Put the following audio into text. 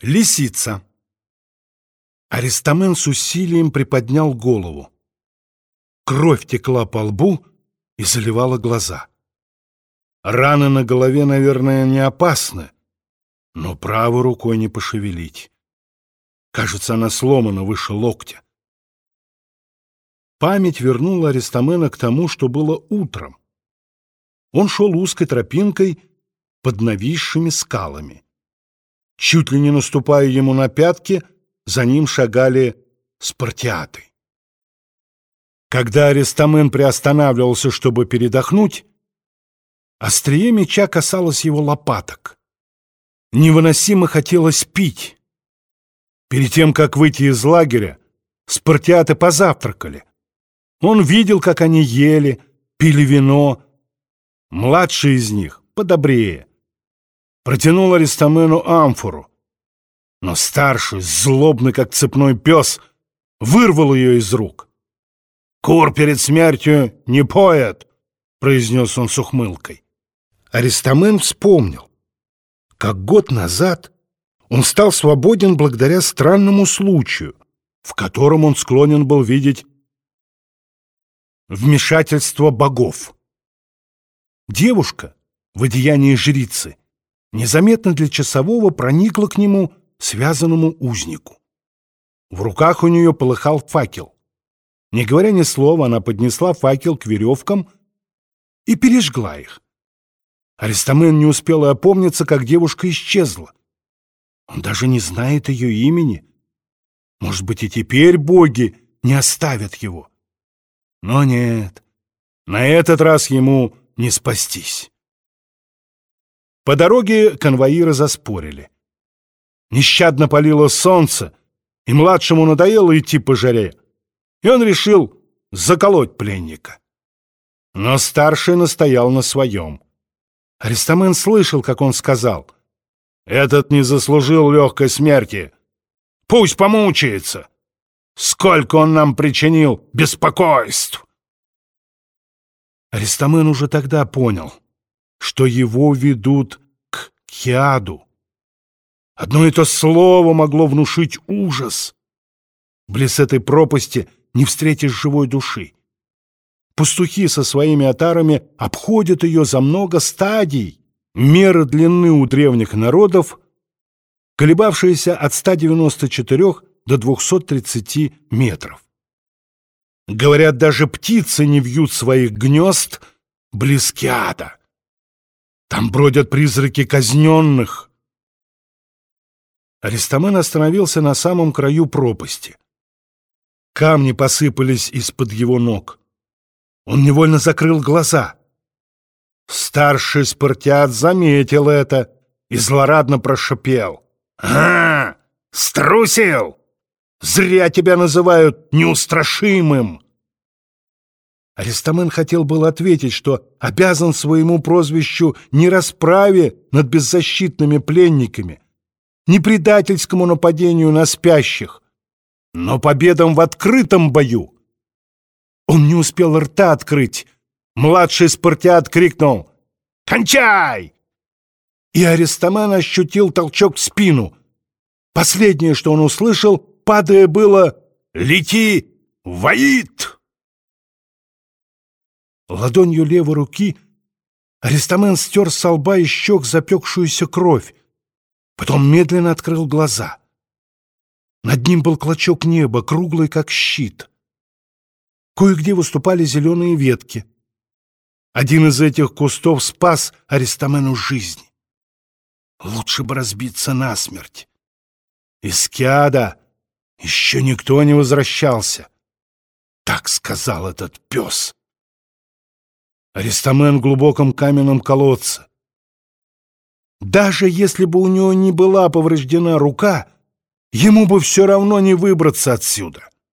Лисица. Аристамен с усилием приподнял голову. Кровь текла по лбу и заливала глаза. Раны на голове, наверное, не опасны, но правой рукой не пошевелить. Кажется, она сломана выше локтя. Память вернула Аристамена к тому, что было утром. Он шел узкой тропинкой под нависшими скалами. Чуть ли не наступая ему на пятки, за ним шагали спартиаты. Когда Аристамен приостанавливался, чтобы передохнуть, острие меча касалось его лопаток. Невыносимо хотелось пить. Перед тем, как выйти из лагеря, спартиаты позавтракали. Он видел, как они ели, пили вино. Младший из них, подобрее, протянул Аристамену амфору. Но старший, злобный как цепной пес, вырвал ее из рук. «Кур перед смертью не поет!» — произнес он с ухмылкой. Аристамен вспомнил, как год назад он стал свободен благодаря странному случаю, в котором он склонен был видеть вмешательство богов. Девушка в одеянии жрицы — незаметно для часового проникла к нему, связанному узнику. В руках у нее полыхал факел. Не говоря ни слова, она поднесла факел к веревкам и пережгла их. Аристамен не успел опомниться, как девушка исчезла. Он даже не знает ее имени. Может быть, и теперь боги не оставят его. Но нет, на этот раз ему не спастись. По дороге конвоиры заспорили. Нещадно палило солнце, и младшему надоело идти по жаре, и он решил заколоть пленника. Но старший настоял на своем. Аристамен слышал, как он сказал, «Этот не заслужил легкой смерти. Пусть помучается. Сколько он нам причинил беспокойств!» Аристамен уже тогда понял — что его ведут к Киаду. Одно это слово могло внушить ужас. Близ этой пропасти не встретишь живой души. Пастухи со своими отарами обходят ее за много стадий. Мера длины у древних народов, колебавшаяся от 194 до 230 метров. Говорят, даже птицы не вьют своих гнезд близ Киада. Там бродят призраки казненных. Аристамен остановился на самом краю пропасти. Камни посыпались из-под его ног. Он невольно закрыл глаза. Старший спартиат заметил это и злорадно прошипел. «А, струсил! Зря тебя называют неустрашимым!» Аристамен хотел был ответить, что обязан своему прозвищу не расправе над беззащитными пленниками, не предательскому нападению на спящих, но победам в открытом бою. Он не успел рта открыть. Младший спартиат крикнул «Кончай!» И Аристамен ощутил толчок в спину. Последнее, что он услышал, падая, было «Лети, воит!» Ладонью левой руки Аристамен стер с лба и щек запекшуюся кровь, потом медленно открыл глаза. Над ним был клочок неба, круглый, как щит. Кое-где выступали зеленые ветки. Один из этих кустов спас Аристамену жизнь. Лучше бы разбиться насмерть. Из Киада еще никто не возвращался. Так сказал этот пес. Аристамен в глубоком каменном колодце. Даже если бы у него не была повреждена рука, ему бы все равно не выбраться отсюда.